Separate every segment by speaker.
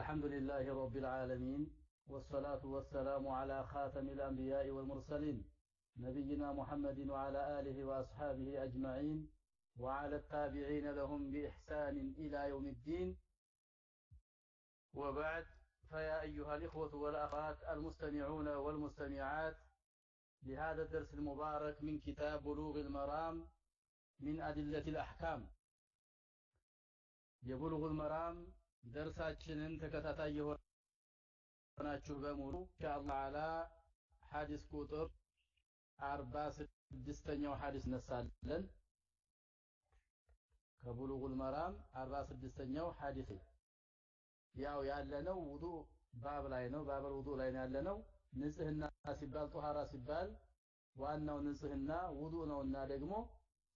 Speaker 1: الحمد لله رب العالمين والصلاة والسلام على خاتم الأنبياء والمرسلين نبينا محمد وعلى آله وأصحابه أجمعين وعلى التابعين لهم بإحسان إلى يوم الدين. وبعد فيا أيها الإخوة والأخوات المستمعون والمستمعات لهذا الدرس المبارك من كتاب بلوغ المرام من أدلة الأحكام. يبلغ المرام ደርሳችንን ተከታታይ የሆናችሁ በሙሉ ኢንሻአላህ አላ ሐዲስ ቁጥር 46ኛው ሐዲስ ነሳለን ከቡሉጉል መራም 46ኛው ሐዲስ ያው ያለነው ውዱ ባብ ላይ ነው። ባበል ውዱ ላይ ነው ያለነው። ንጽህና ሲባል ጧሃራ ሲባል ዋናው ንጽህና ውዱ ነውና ደግሞ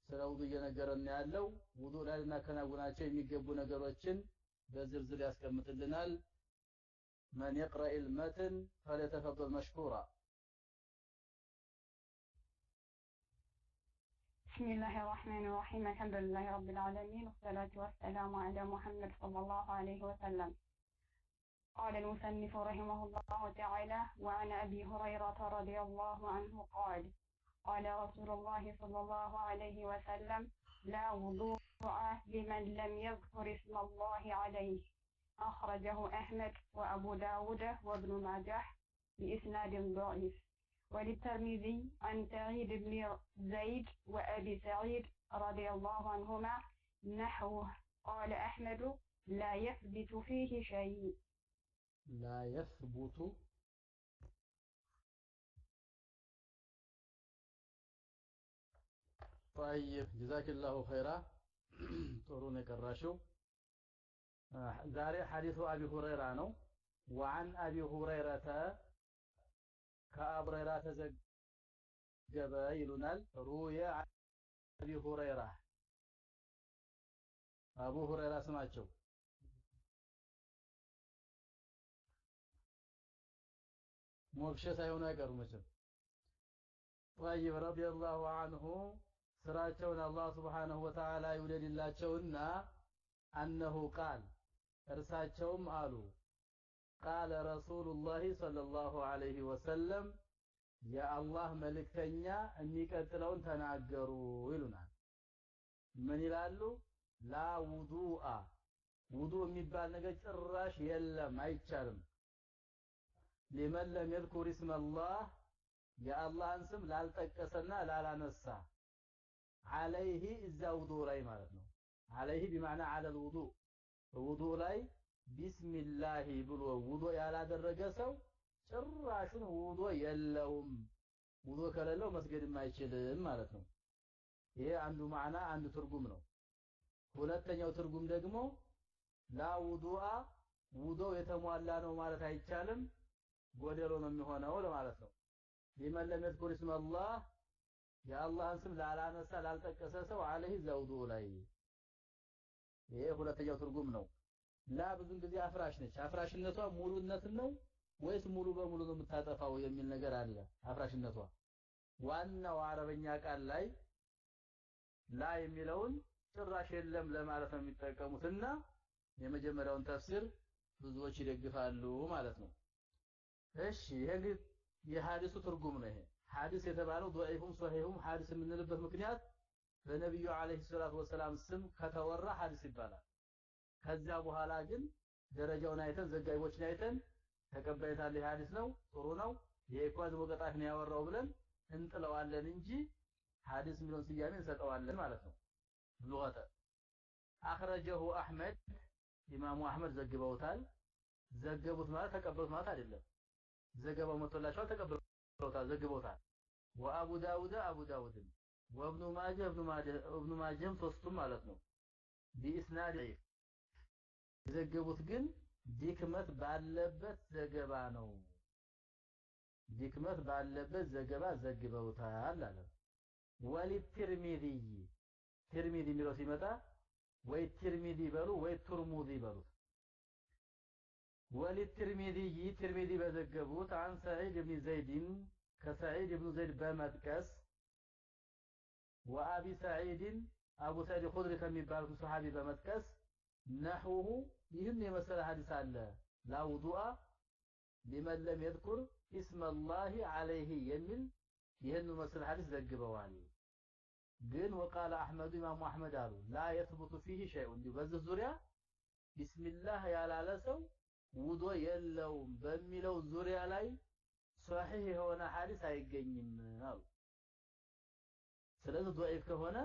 Speaker 1: ስለ ውዱ እየነገረን ያለው ውዱ ላይ ልናከናውናቸው የሚገቡ ነገሮችን በዝርዝር ያስቀምጥልናል من يقرأ المتن فليتفضل مشكورا
Speaker 2: بسم الله الرحمن الرحيم الحمد لله رب العالمين والصلاة والسلام على محمد صلى الله عليه وسلم قال المصنف رحمه الله تعالى وعن أبي هريرة رضي الله عنه قال قال رسول الله صلى الله عليه وسلم لا وضوء لمن لم يذكر اسم الله عليه. أخرجه أحمد وأبو داود وابن ماجه بإسناد ضعيف. وللترمذي عن سعيد بن زيد وأبي سعيد رضي الله عنهما نحوه. قال أحمد لا يثبت فيه شيء.
Speaker 1: لا يثبت طيب جزاك الله خيرا ጥሩ ነው የቀራሽው ዛሬ ሐዲሱ አቢ ሁረይራ ነው وعن ابي هريره ከአቡ ሁረይራ ተዘገበ ይሉናል ሩየ አቢ ሁረይራ አቡ ሁረይራ ስማቸው ሞክሸ ሳይሆኑ አይቀሩም መቼም طيب رضي الله عنه ስራቸውን አላህ Wa Ta'ala ይውደድላቸውና አነሁ ቃል እርሳቸውም አሉ። ቃለ ረሱሉላህ ሰለላሁ ዐለይሂ ወሰለም የአላህ መልእክተኛ የሚቀጥለውን ተናገሩ ይሉናል። ምን ይላሉ? ላ ውዱአ ውዱ የሚባል ነገር ጭራሽ የለም አይቻልም። ሊመን ለም የዝኩር እስመላህ የአላህን ስም ላልጠቀሰና ላላነሳ አለይህ እዛ ውዱ ላይ ማለት ነው። አለይህ ቢማዕና አለ ልውዱ ውዱ ላይ ቢስሚላህ ብሎ ውዶ ያላደረገ ሰው ጭራሹን ውዶ የለውም። ውዶ ከሌለው መስገድም አይችልም ማለት ነው። ይሄ አንዱ ማዕና አንዱ ትርጉም ነው። ሁለተኛው ትርጉም ደግሞ ላ ውዱአ ውዶ የተሟላ ነው ማለት አይቻልም። ጎደሎ ነው የሚሆነው ለማለት ነው። ሊመን ለም የዝኩር እስመላህ የአላህን ስም ላላነሳ ላልጠቀሰ ሰው አለህ ዘውዱ ላይ። ይሄ ሁለተኛው ትርጉም ነው። ላ ብዙን ጊዜ አፍራሽ ነች። አፍራሽነቷ ሙሉነት ነው ወይስ ሙሉ በሙሉ ነው የምታጠፋው የሚል ነገር አለ አፍራሽነቷ? ዋናው አረበኛ ቃል ላይ ላ የሚለውን ጭራሽ የለም ለማለት ነው የሚጠቀሙትና የመጀመሪያውን ተፍሲር ብዙዎች ይደግፋሉ ማለት ነው። እሺ ይሄ የሐዲሱ ትርጉም ነው ይሄ ሐዲስ የተባለው ضعيفም ሶሂሁም ሐዲስ የምንልበት ምክንያት በነብዩ አለይሂ ሰላቱ ወሰላም ስም ከተወራ ሐዲስ ይባላል። ከዛ በኋላ ግን ደረጃውን አይተን ዘጋቢዎችን አይተን ተቀባይነት ሐዲስ ነው ጥሩ ነው የኢኳዝ ወቀጣት ነው ያወራው ብለን እንጥለዋለን እንጂ ሐዲስ የሚለውን ስያሜ እንሰጠዋለን ማለት ነው። ሉጋተ አخرجه አህመድ ኢማሙ አህመድ ዘግበውታል። ዘገቡት ማለት ተቀበሉት ማለት አይደለም። ዘገባው መጥቶላቸዋል ተቀበሉ ዘግበውታል ወአቡ ዳውድ አቡ ዳውድም ወብኑ ማጀ እብኑ ማጀ እብኑ ማጀም ሶስቱም ማለት ነው። ቢኢስናድ የዘገቡት ግን ድክመት ባለበት ዘገባ ነው። ድክመት ባለበት ዘገባ ዘግበውታል አለ። وللترمذي ትርሚዚ የሚለው ሲመጣ ወይ ትርሚዚ በሉ ወይ ቱርሙዚ በሉት وللترمذي ትርሚዚ በዘገቡት عن سعيد بن زيد ከሰዒድ ብን ዘይድ በመጥቀስ وأبي سعيد አቡ ሰዒድ ኹድሪ ከሚባሉት ሰሃቢ በመጥቀስ نحوه ይህን የመሰለ ሐዲስ አለ ላ ውዱአ ሊመን ለም የዝኩር ኢስመላሂ ዐለይሂ የሚል ይህን መስል ሐዲስ ዘግበዋል። ግን ወቃለ አሕመዱ ኢማሙ አሕመድ አሉ ላ የትቡቱ ፊህ ሸይኡ እንዲሁ በዚህ ዙሪያ ቢስሚላህ ያላለ ሰው ውዶ የለውም በሚለው ዙሪያ ላይ ሶሒህ የሆነ ሐዲስ አይገኝም አሉ። ስለዚህ ዶዒፍ ከሆነ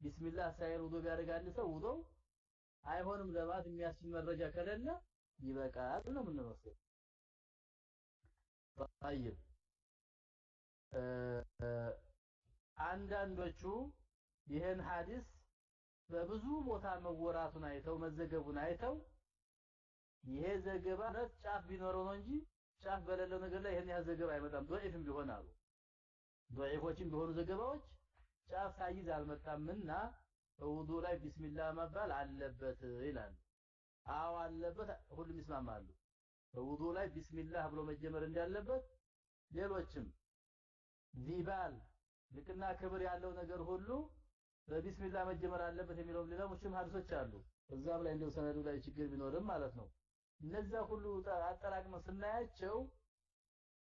Speaker 1: ቢስሚላህ ሳይል ውዶ ቢያደርግ አንድ ሰው ውዶ አይሆንም ለማለት የሚያስችል መረጃ ከሌለ ይበቃል ነው የምንወስደው። طيب አንዳንዶቹ ይህን ሐዲስ በብዙ ቦታ መወራቱን አይተው መዘገቡን አይተው ይሄ ዘገባ ነት ጫፍ ቢኖረው ነው እንጂ ጫፍ በሌለው ነገር ላይ ይሄን ያህል ዘገባ አይመጣም ዶዒፍም ቢሆን አሉ ዶዒፎችም ቢሆኑ ዘገባዎች ጫፍ ሳይዝ አልመጣምና ውዱ ላይ ቢስሚላህ መባል አለበት ይላል። አዎ አለበት፣ ሁሉም ይስማማሉ። ውዱ ላይ ቢስሚላህ ብሎ መጀመር እንዳለበት ሌሎችም ذي بال ልቅና ክብር ያለው ነገር ሁሉ በቢስሚላህ መጀመር አለበት የሚለው ሌሎችም ሐዲሶች አሉ። እዛም ላይ እንደው ሰነዱ ላይ ችግር ቢኖርም ማለት ነው። እነዛ ሁሉ አጠራቅመን ስናያቸው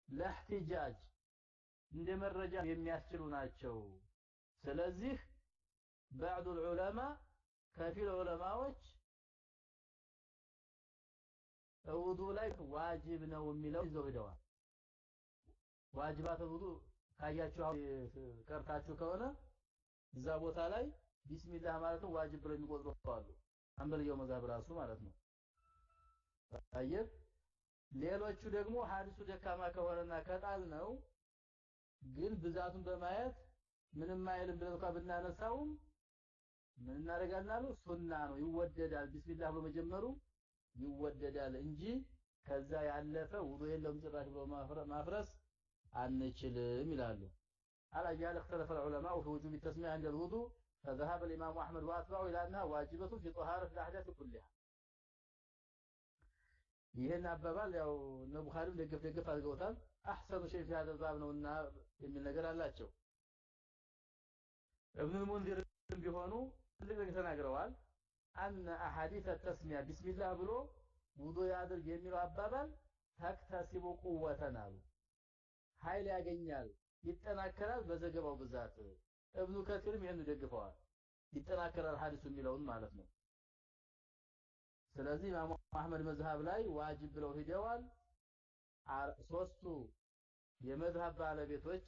Speaker 1: ለእህቲጃጅ እንደ መረጃ የሚያስችሉ ናቸው። ስለዚህ ባዕዱ ዑለማ ከፊል ዑለማዎች ውዱ ላይ ዋጅብ ነው የሚለው ይዘው ሄደዋል። ዋጅባት ውዱ ካያችሁ ቀርታችሁ ከሆነ እዛ ቦታ ላይ ቢስሚላህ ማለትም ዋጅብ ብለው የሚቆጥሩ አሉ። አንበልየው መዛብ ራሱ ማለት ነው። አየህ ሌሎቹ ደግሞ ሐዲሱ ደካማ ከሆነና ከጣል ነው ግን ብዛቱን በማየት ምንም አይልም ብለን እንኳን ብናነሳውም ምን እናደርጋለን አሉ ሱና ነው ይወደዳል ቢስሚላህ ብሎ መጀመሩ ይወደዳል እንጂ ከዛ ያለፈ ውዱ የለውም ጭራሽ ብሎ ማፍረስ አንችልም ይላሉ على جال اختلف العلماء في وجوب التسمية عند الوضوء فذهب الإمام أحمد وأتباعه إلى أنها واجبة في طهارة الأحداث كلها ይህን አባባል ያው እነ ቡኻሪም ደገፍ ደገፍ አድርገውታል። አሕሰኑ ሸይ ፊ ሀዘል ባብ ነውና የሚል ነገር አላቸው። እብኑ ሙንዚር ቢሆኑ ትልቅ ነገር ተናግረዋል። አነ አሐዲተ ተስሚያ ቢስሚላህ ብሎ ውዶ ያድርግ የሚለው አባባል ተክተሲቡ ቁወተን አሉ። ኃይል ያገኛል ይጠናከራል በዘገባው ብዛት። እብኑ ከቲርም ይህን ደግፈዋል። ይጠናከራል ሐዲሱ የሚለውን ማለት ነው ስለዚህ ኢማሙ አህመድ መዝሃብ ላይ ዋጅብ ብለው ሂደዋል። ሶስቱ የመዝሃብ ባለቤቶች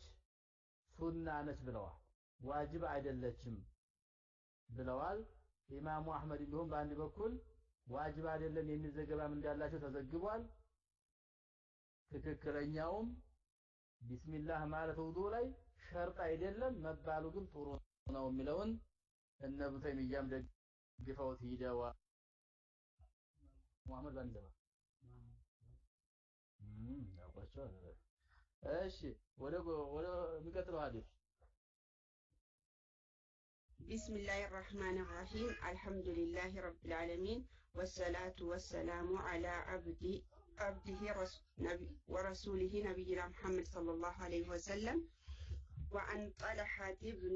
Speaker 1: ሱና ነች ብለዋል። ዋጅብ አይደለችም ብለዋል። ኢማሙ አህመድ እንዲሁም በአንድ በኩል ዋጅብ አይደለም የሚል ዘገባም እንዳላቸው ተዘግቧል። ትክክለኛውም ቢስሚላህ ማለት ውዱ ላይ ሸርጥ አይደለም መባሉ ግን ጥሩ ነው የሚለውን እነ ኢብኑ ተይሚያም ደግፈውት ሂደዋል ሙሐመድ ባንደባ ያውቋቸዋል እሺ ወደ ወደ የሚቀጥለው ሐዲስ
Speaker 3: بسم الله الرحمن الرحيم الحمد لله رب العالمين والصلاة والسلام على عبد عبده رس نبي ورسوله نبينا محمد صلى الله عليه وسلم وعن طلحة بن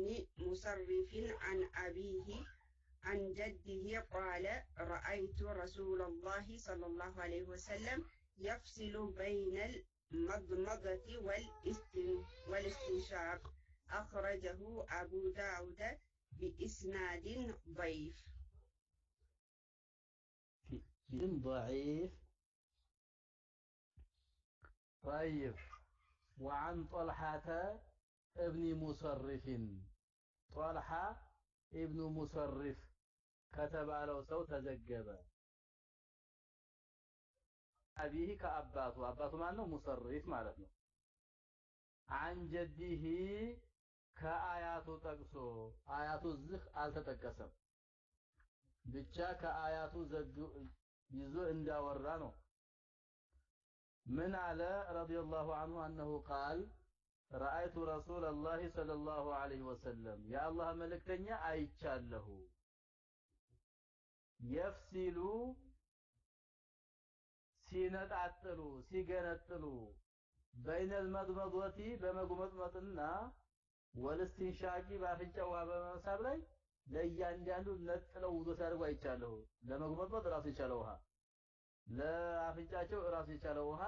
Speaker 3: مسرف عن أبيه عن جده قال رأيت رسول الله صلى الله عليه وسلم يفصل بين المضمضة والاستنشاق. أخرجه أبو داود بإسناد ضعيف.
Speaker 1: ضعيف. طيب. وعن طلحة ابن مصرف. طلحة ابن مصرف. ከተባለው ሰው ተዘገበ። አቢህ ከአባቱ አባቱ ማን ነው ሙሰሪፍ ማለት ነው። አን ጀዲህ ከአያቱ ጠቅሶ አያቱ ዝህ አልተጠቀሰም። ብቻ ከአያቱ ይዞ እንዳወራ ነው። ምን አለ? ረዲየላሁ ዐንሁ አነሁ ቃል ረአይቱ ረሱለላሂ ሰለላሁ ዐለይሂ ወሰለም የአላህ መልእክተኛ አይቻለሁ የፍሲሉ ሲነጣጥሉ ሲገነጥሉ በይነል መግመግወቲ በመጉመጥመጥና ወልስቲንሻቂ ባፍንጫዋ በመሳብ ላይ ለእያንዳንዱ ነጥለው ውዶ ሲያደርጉ አይቻለሁ። ለመጉመጥመጥ ራሱ የቻለ ውሃ፣ ለአፍንጫቸው ራሱ የቻለ ውሃ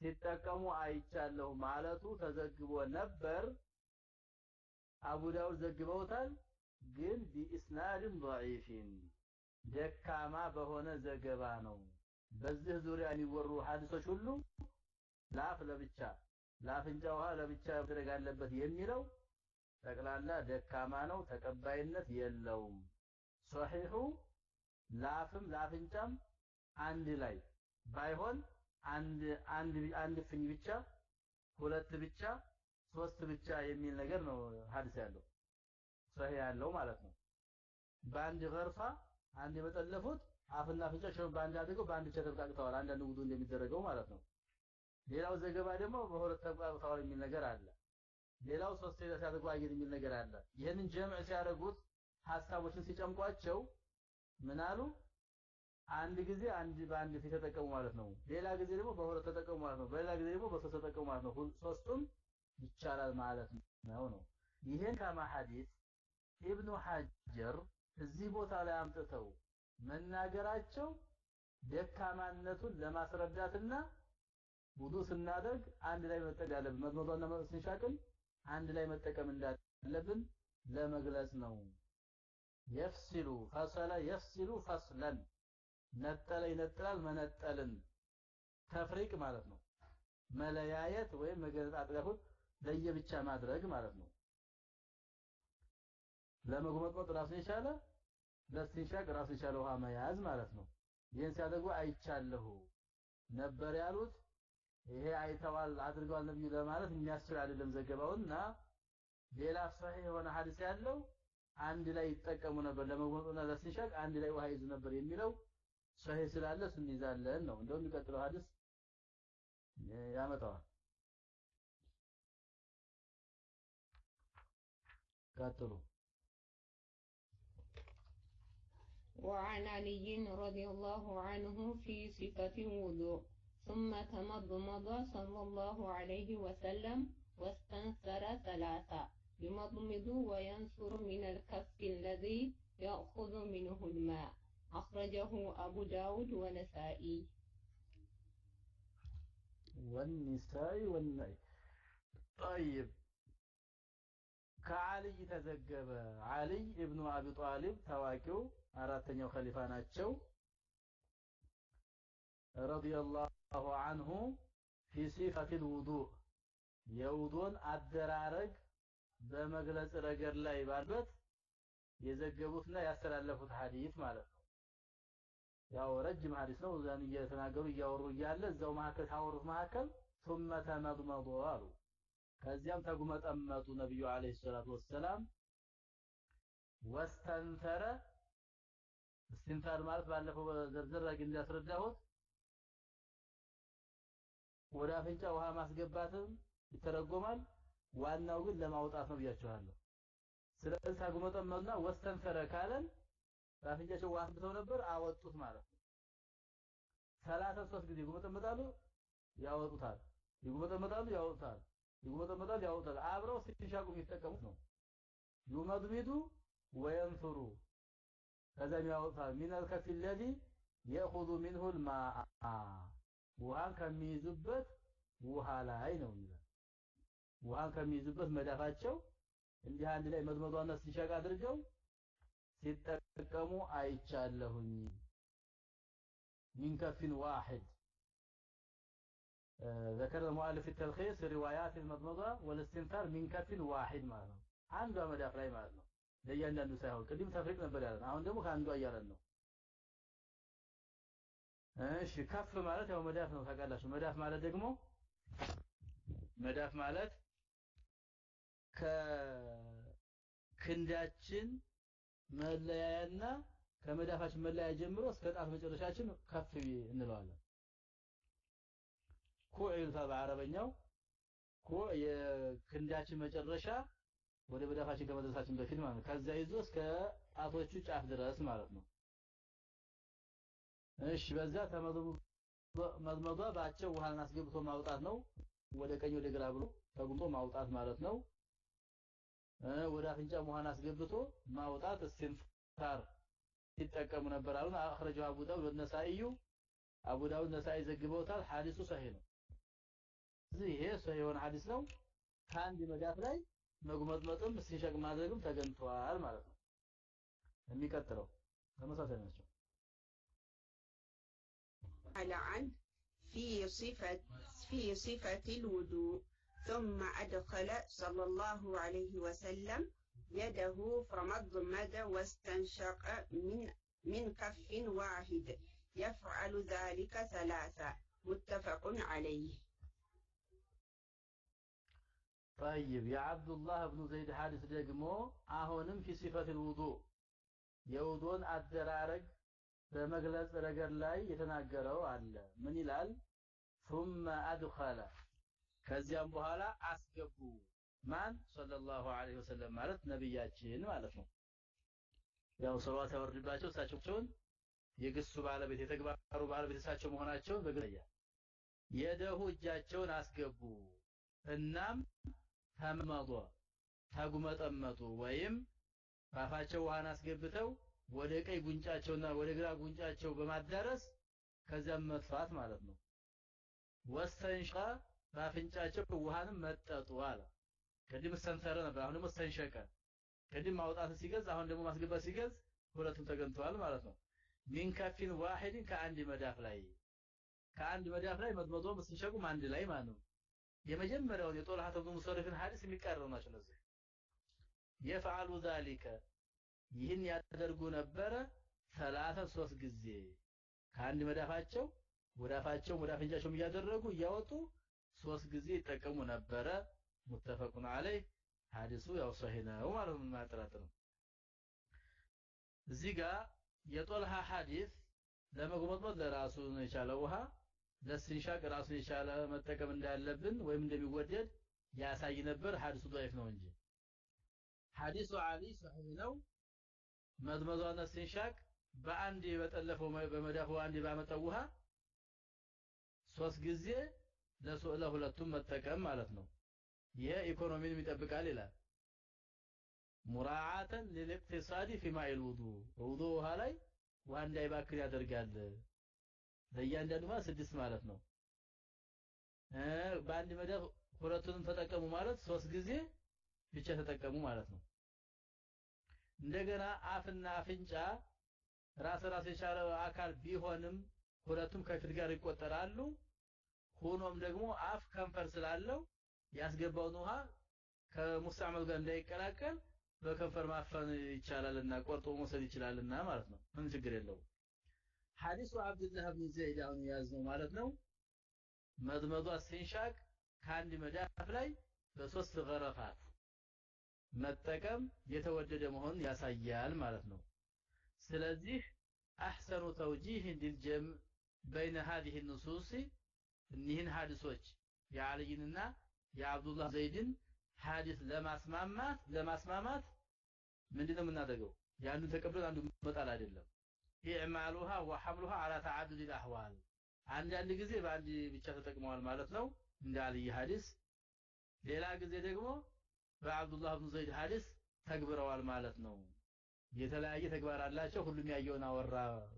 Speaker 1: ሲጠቀሙ አይቻለሁ ማለቱ ተዘግቦ ነበር። አቡ ዳውድ ዘግበውታል፣ ግን ቢኢስናድን ضعيفን ደካማ በሆነ ዘገባ ነው። በዚህ ዙሪያ የሚወሩ ሐዲሶች ሁሉ ለአፍ ለብቻ ለአፍንጫ ውሃ ለብቻ መደረግ አለበት የሚለው ጠቅላላ ደካማ ነው፣ ተቀባይነት የለውም። ሶሒሑ ለአፍም ለአፍንጫም አንድ ላይ ባይሆን አንድ አንድ አንድ ፍኝ ብቻ ሁለት ብቻ ሶስት ብቻ የሚል ነገር ነው ሐዲስ ያለው ሶሒህ ያለው ማለት ነው። በአንድ ገርፋ አንድ የመጠለፉት አፍና አፍንጫቸውን በአንድ አድርገው በአንድ ተብቃቅተዋል። አንዳንድ ውዱ እንደሚደረገው ማለት ነው። ሌላው ዘገባ ደግሞ በሁለት ተብቃቅተዋል የሚል ነገር አለ። ሌላው ሶስት ሲያደርጉ አየር የሚል ነገር አለ። ይህንን ጀምዕ ሲያደርጉት ሀሳቦችን ሲጨምቋቸው ምን አሉ? አንድ ጊዜ አንድ በአንድ ፊት ተጠቀሙ ማለት ነው። ሌላ ጊዜ ደግሞ በሁለት ተጠቀሙ ማለት ነው። በሌላ ጊዜ ደግሞ በሶስት ተጠቀሙ ማለት ነው። ሶስቱም ይቻላል ማለት ነው ነው ይሄን ከማ ሐዲስ ኢብኑ ሐጀር እዚህ ቦታ ላይ አምጥተው መናገራቸው ደካማነቱን ለማስረዳትና ውዱ ስናደርግ አንድ ላይ መጠቀም ያለብን መጥመዷና ስንሻቅል አንድ ላይ መጠቀም እንዳለብን ለመግለጽ ነው። የፍሲሉ ፈሰለ የፍሲሉ ፈስለን ነጠለ ይነጥላል መነጠልን ተፍሪቅ ማለት ነው። መለያየት ወይም መገነጣጠሉን ለየብቻ ማድረግ ማለት ነው። ለመጉመጥመጥ ራሱን የቻለ ለስቲንሻቅ ራሱን የቻለ ውሃ መያዝ ማለት ነው። ይህን ሲያደርጉ አይቻለሁ ነበር ያሉት። ይሄ አይተዋል አድርገዋል ነብዩ ለማለት የሚያስችል አይደለም ዘገባውና ሌላ ሰሂህ የሆነ ሐዲስ ያለው አንድ ላይ ይጠቀሙ ነበር ለመጉመጥመጥና ለስቲንሻቅ አንድ ላይ ውሃ ይዙ ነበር የሚለው ሰሂህ ስላለ እሱን ይዛለን ነው። እንደውም የሚቀጥለው ሐዲስ ያመጣዋል። ቀጥሉ።
Speaker 4: وعن علي رضي الله عنه في صفة الوضوء ثم تمضمض صلى الله عليه وسلم واستنثر ثلاثة يمضمض وينثر من الكف الذي يأخذ منه الماء. أخرجه أبو داود ونسائي
Speaker 1: والنسائي والنائي. طيب. كعلي تزجب علي ابن أبي طالب تواكو. አራተኛው ኸሊፋ ናቸው ረዲየላሁ ዐንሁ ፊ ሲፈቲል ውዱእ የውዱን አደራረግ በመግለጽ ረገድ ላይ ባሉት የዘገቡትና ያስተላለፉት ሐዲስ ማለት ነው። ያው ረጅም ሐዲስ ነው። እዛን እየተናገሩ እያወሩ እያለ እዛው መካከል ታወሩት መካከል ثم ተመضمضوا አሉ። ከዚያም ተጉመጠመጡ ነብዩ አለይሂ ሰላቱ ወሰላም ወስተንተረ እስትንታር ማለት ባለፈው ዘርዘር አድርጌ እንዳስረዳሁት ወደ አፍንጫ ውሃ ማስገባትም ይተረጎማል። ዋናው ግን ለማውጣት ነው ብያችኋለሁ። ስለዚህ ተጉመጠመጡና ወስተንተረ ካለን በአፍንጫቸው ውሃ አስገብተው ነበር አወጡት ማለት ነው። ሰላሳ ሶስት ጊዜ ይጉመጠመጣሉ፣ ያወጡታል፣ ይጉመጠመጣሉ፣ ያወጡታል ይጉመጠመጣል ያወጣል። አብረው ሲሻቁ የሚጠቀሙት ነው። ዩመድሚዱ ወየንፍሩ ከዛም ያወጣል። ሚነል ከፊ ለዚ የእኹዙ ሚንሁ ልማአ ውሃን ከሚይዙበት ውሃ ላይ ነው ይላል። ውሃን ከሚይዙበት መዳፋቸው እንዲህ አንድ ላይ መድመዷና ሲሻቅ አድርገው ሲጠቀሙ አይቻለሁኝ። ሚን ከፊን ዋሂድ ذكر المؤلف في التلخيص روايات المضمضة والاستنثار من كف واحد ማለት ነው አንዷ መዳፍ ላይ ማለት ነው ለእያንዳንዱ ሳይሆን ቅድም ተፍሪቅ ነበር ያለን አሁን ደግሞ ከአንዷ እያለን ነው። እሺ ከፍ ማለት ያው መዳፍ ነው ታውቃላችሁ። መዳፍ ማለት ደግሞ መዳፍ ማለት ከክንዳችን መለያያና ከመዳፋችን መለያ ጀምሮ እስከ ጣት መጨረሻችን ከፍ እንለዋለን። ኩዕ ይሉታል በአረበኛው። ኩዕ የክንዳችን መጨረሻ ወደ መዳፋችን ከመድረሳችን በፊት ማለት ነው። ከዛ ይዞ እስከ ጣቶቹ ጫፍ ድረስ ማለት ነው። እሺ በዛ ተመድመዷ ባቸው ውሃን አስገብቶ ማውጣት ነው። ወደ ቀኝ ወደ ግራ ብሎ ተጉምጦ ማውጣት ማለት ነው። ወደ አፍንጫ ውሃን አስገብቶ ማውጣት እስትንፋር ሲጠቀሙ ነበር አሉን። አኽረጃው አቡ ዳውድ ወነሳኢዩ አቡ ዳውድ ነሳኢ ዘግበውታል ሐዲሱ ሰሂህ ነው እዚህ ይሄ ሰሂህ የሆነ ሐዲስ ነው ከአንድ መዳፍ ላይ መጉመጥመጥም ሲሸቅ ማድረግም ተገኝቷል ማለት ነው የሚቀጥለው ተመሳሳይ ናቸው
Speaker 3: قال عن في صفة في صفة الوضوء ثم أدخل صلى الله عليه وسلم يده فمضمد واستنشق من من كف واحد يفعل ذلك ثلاثة متفق عليه
Speaker 1: طيب የአብዱላህ ብኑ ዘይድ ሐዲስ ደግሞ አሁንም في صفة الوضوء የውዱን አደራረግ በመግለጽ ረገድ ላይ የተናገረው አለ ምን ይላል ثم أدخل ከዚያም በኋላ አስገቡ ማን ሰለላሁ ዐለይሂ ወሰለም ማለት ነብያችን ማለት ነው ያው ሰለዋት ያወርድባቸው እሳቸውን የግሱ ባለቤት የተግባሩ ባለቤት እሳቸው መሆናቸውን በግልጽ የደሁ እጃቸውን አስገቡ እናም ተመመض ተጉመጠመጡ ወይም ባፋቸው ውሃን አስገብተው ወደ ቀኝ ጉንጫቸውና ወደ ግራ ጉንጫቸው በማዳረስ ከዚያም መጥፋት ማለት ነው። ወስተንሻ ባፍንጫቸው ውሃንም መጠጡ አለ። ቅድም ሰንሰረ ነበር አሁን ደግሞ ሰንሸቀ። ቅድም ማውጣት ሲገዝ አሁን ደግሞ ማስገባት ሲገዝ ሁለቱም ተገንተዋል ማለት ነው። ሚን ከፊን ዋሂድን ከአንድ መዳፍ ላይ ከአንድ መዳፍ ላይ መጥመጦ መስተንሸቁም አንድ ላይ ማለት ነው የመጀመሪያውን የጦልሃት ብኑ ሙሰሪፍን ሐዲስ የሚቃረኑ ናቸው እነዚህ የፈዓሉ ዛሊከ ይህን ያደርጉ ነበረ ሰላሳ ሶስት ጊዜ። ከአንድ መዳፋቸው ወደ አፍንጫቸውም እያደረጉ እያወጡ ሶስት ጊዜ ይጠቀሙ ነበረ። ሙተፈቁን አለይ ሐዲሱ ያው ሰሂህ ነው ማለት ነው። ማጠራጠር እዚህ ጋር የጦልሃ ሐዲስ ለመጉመጥመጥ ለራሱ ነው የቻለ ውሃ ለስንሻቅ ራሱን የቻለ መጠቀም እንዳለብን ወይም እንደሚወደድ ያሳይ ነበር ሐዲሱ ضعيف ነው እንጂ ሐዲሱ አሊ ሰሂህ ነው መድመዷና ስንሻቅ በአንድ በጠለፈው በመዳፉ አንድ ባመጣው ውሃ ሶስት ጊዜ ለሁለቱም መጠቀም ማለት ነው ይሄ ኢኮኖሚንም ይጠብቃል ይላል ሙራዓተን ለልእቅቲሳዲ ፊ ማኢል ውዱ ውዱ ውሃ ላይ ውሃ እንዳይባክን ያደርጋል ለእያንዳንዱ ማለት ስድስት ማለት ነው። በአንድ መደብ ሁለቱንም ተጠቀሙ ማለት ሶስት ጊዜ ብቻ ተጠቀሙ ማለት ነው። እንደገና አፍና አፍንጫ ራስ ራስ የቻለ አካል ቢሆንም ሁለቱም ከፊት ጋር ይቆጠራሉ። ሆኖም ደግሞ አፍ ከንፈር ስላለው ያስገባውን ውሃ ከሙስተዕመል ጋር እንዳይቀላቀል በከንፈር ማፈን ይቻላልና ቆርጦ መውሰድ ይችላልና ማለት ነው። ምን ችግር የለው ሐዲሱ አብዱላህ ብን ዘይድ አሁን የያዝነው ማለት ነው መድመዷ ሲንሻቅ ከአንድ መዳፍ ላይ በሶስት ገረፋት መጠቀም የተወደደ መሆን ያሳያል ማለት ነው ስለዚህ አሕሰኑ ተውጂህ ሊልጀም በይነ ሀዚህ ንሱስ እኒህን ሀዲሶች የአልይንና የአብዱላህ ዘይድን ሐዲስ ለማስማማት ለማስማማት ምንድነው የምናደርገው? የአንዱን ተቀብለን አንዱ መጣል አይደለም። ኢዕማሉሃ ወሐምሉሃ على تعدد الاحوال አንዳንድ ጊዜ በአንድ ብቻ ተጠቅመዋል ማለት ነው እንደ አልይ ሐዲስ ሌላ ጊዜ ደግሞ በአብዱላህ ብን ዘይድ ሐዲስ ተግብረዋል ማለት ነው የተለያየ ተግባር አላቸው ሁሉም ያየውን አወራ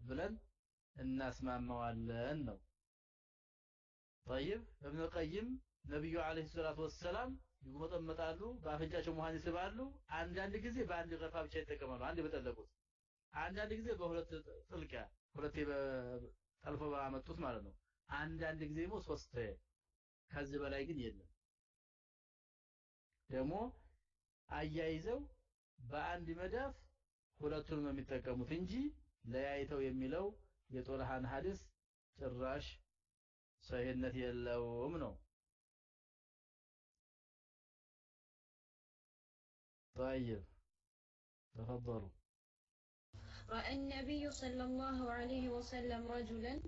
Speaker 1: ብለን እናስማማዋለን ነው طيب ابن القيم ነብዩ አለይሂ ሰላቱ ወሰላም ይጎጠመጣሉ በአፍንጫቸው ውሃን ይስባሉ አንዳንድ ጊዜ በአንድ ገፋ ብቻ ይጠቀማሉ አንድ በጠለቁት አንዳንድ ጊዜ በሁለት ጥልቂያ ሁለቴ ጠልፎ ባመጡት ማለት ነው አንዳንድ ጊዜ ደግሞ ሶስት ከዚህ በላይ ግን የለም ደግሞ አያይዘው በአንድ መዳፍ ሁለቱን ነው የሚጠቀሙት እንጂ ለያይተው የሚለው የጦልሃን ሐዲስ ጭራሽ ሰሂህነት የለውም ነው طيب تفضلوا
Speaker 5: رأى النبي صلى الله عليه وسلم رجلا